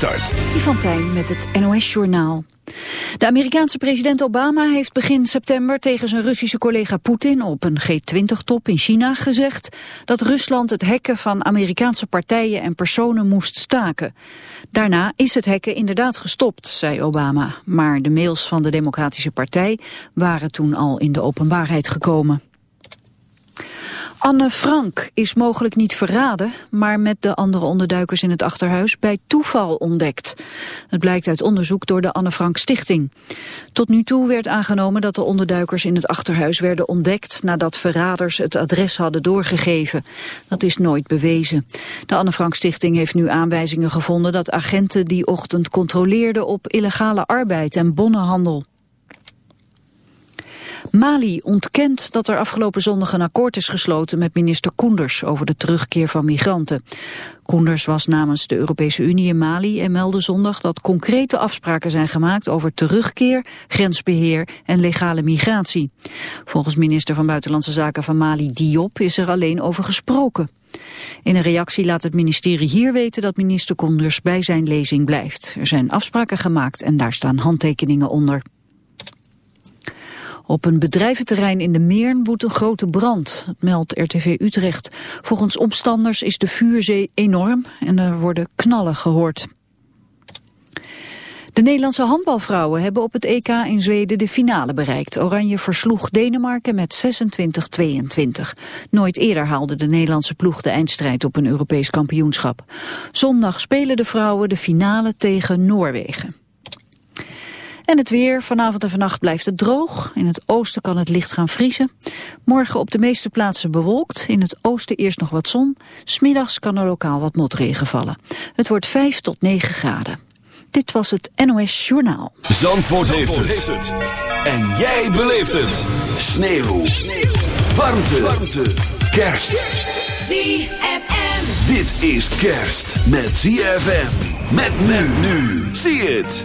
start. Tijn met het NOS-journaal. De Amerikaanse president Obama heeft begin september tegen zijn Russische collega Poetin op een G20-top in China gezegd dat Rusland het hacken van Amerikaanse partijen en personen moest staken. Daarna is het hacken inderdaad gestopt, zei Obama, maar de mails van de Democratische Partij waren toen al in de openbaarheid gekomen. Anne Frank is mogelijk niet verraden, maar met de andere onderduikers in het achterhuis bij toeval ontdekt. Het blijkt uit onderzoek door de Anne Frank Stichting. Tot nu toe werd aangenomen dat de onderduikers in het achterhuis werden ontdekt nadat verraders het adres hadden doorgegeven. Dat is nooit bewezen. De Anne Frank Stichting heeft nu aanwijzingen gevonden dat agenten die ochtend controleerden op illegale arbeid en bonnenhandel. Mali ontkent dat er afgelopen zondag een akkoord is gesloten met minister Koenders over de terugkeer van migranten. Koenders was namens de Europese Unie in Mali en meldde zondag dat concrete afspraken zijn gemaakt over terugkeer, grensbeheer en legale migratie. Volgens minister van Buitenlandse Zaken van Mali Diop is er alleen over gesproken. In een reactie laat het ministerie hier weten dat minister Koenders bij zijn lezing blijft. Er zijn afspraken gemaakt en daar staan handtekeningen onder. Op een bedrijventerrein in de Meern woedt een grote brand, meldt RTV Utrecht. Volgens omstanders is de vuurzee enorm en er worden knallen gehoord. De Nederlandse handbalvrouwen hebben op het EK in Zweden de finale bereikt. Oranje versloeg Denemarken met 26-22. Nooit eerder haalde de Nederlandse ploeg de eindstrijd op een Europees kampioenschap. Zondag spelen de vrouwen de finale tegen Noorwegen. En het weer, vanavond en vannacht blijft het droog. In het oosten kan het licht gaan vriezen. Morgen op de meeste plaatsen bewolkt. In het oosten eerst nog wat zon. Smiddags kan er lokaal wat motregen vallen. Het wordt 5 tot 9 graden. Dit was het NOS Journaal. Zandvoort, heeft, het. En jij beleeft het. Sneeuw. Sneeuw. Warmte. Warmte. Kerst. ZFM. Dit is kerst met ZFM. Met men nu. Zie het.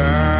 Girl.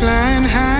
flying high.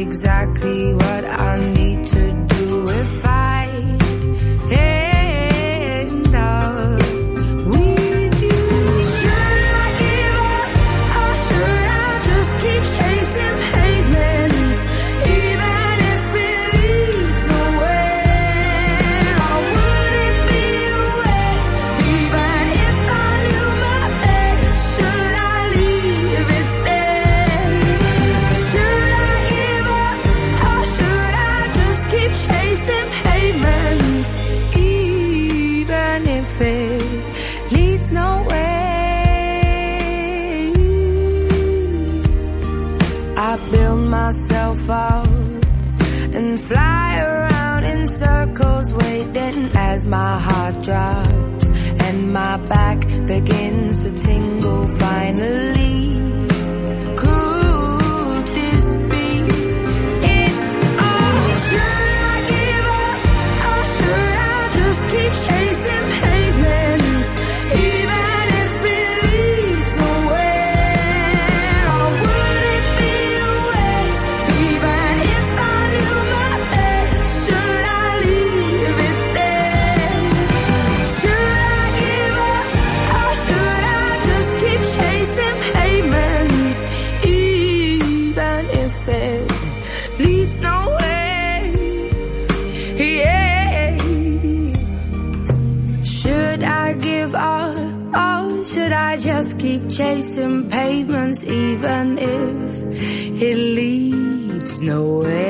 exactly what I no way.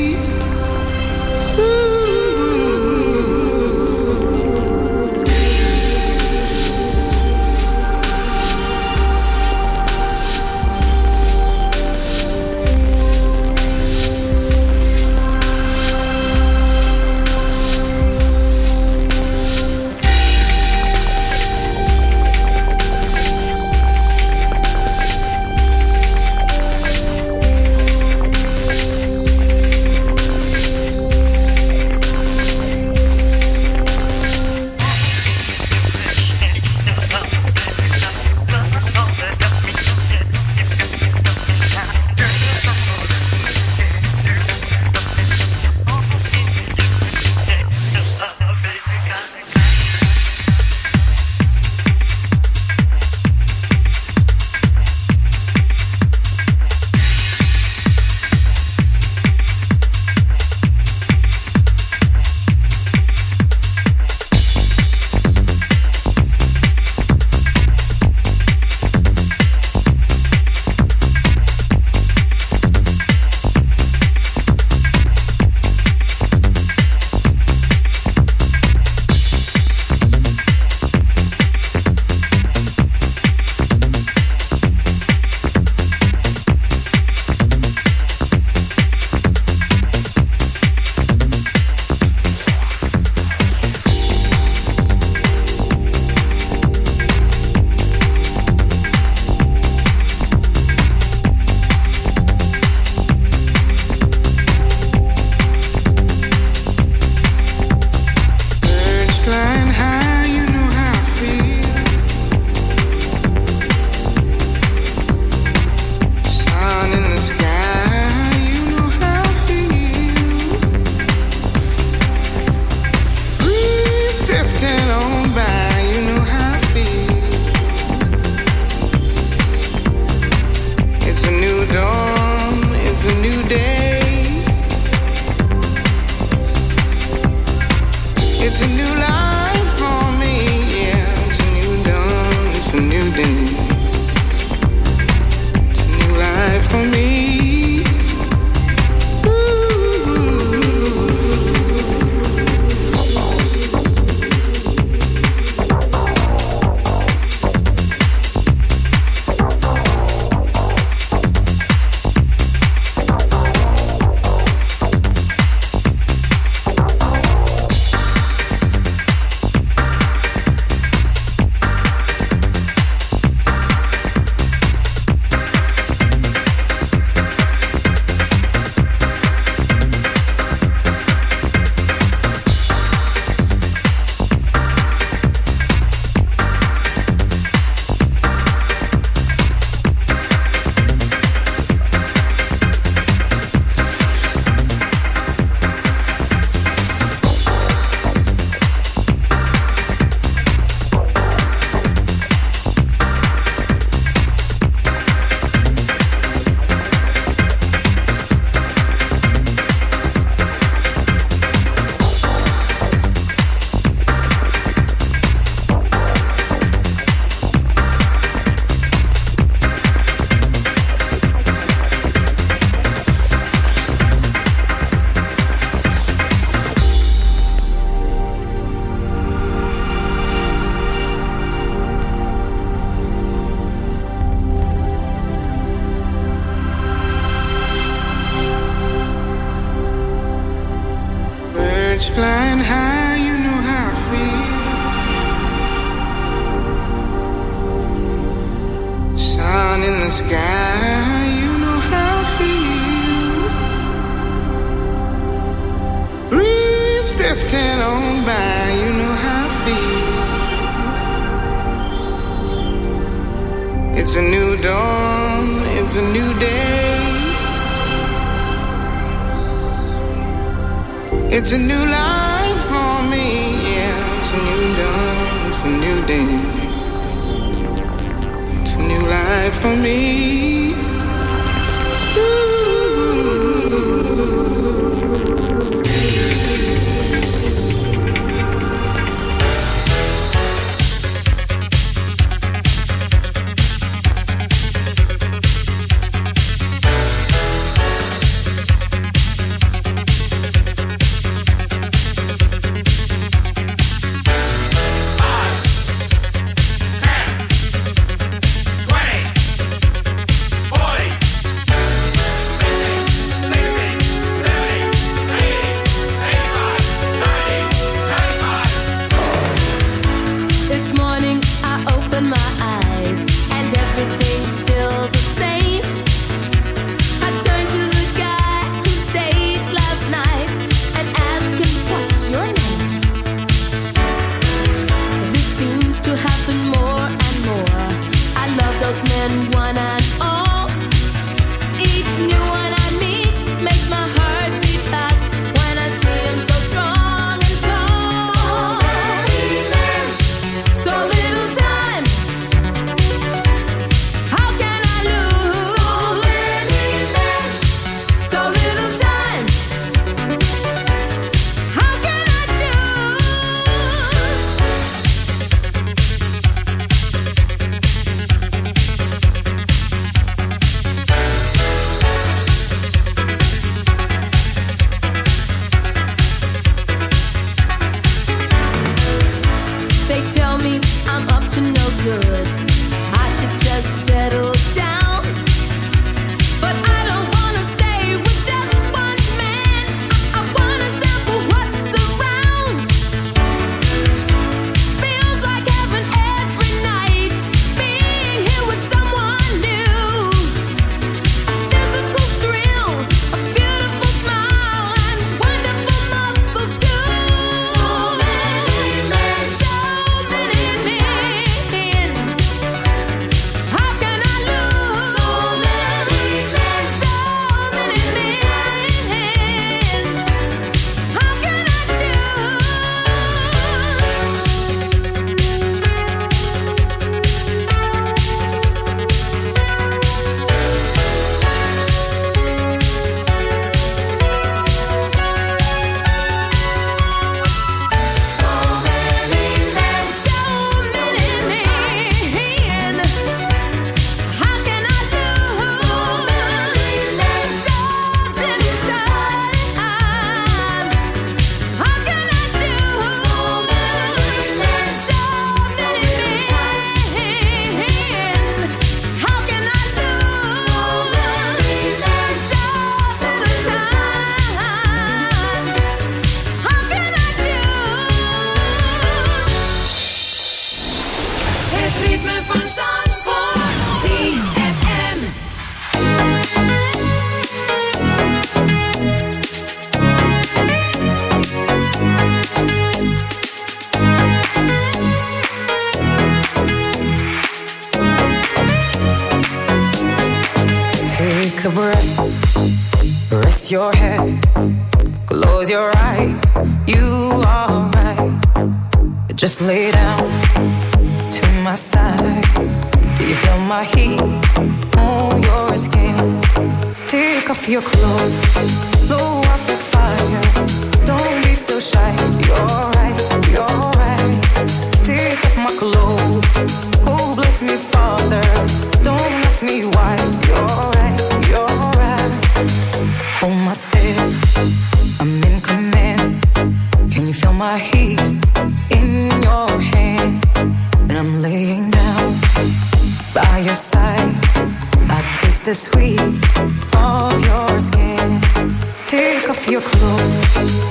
your clothes.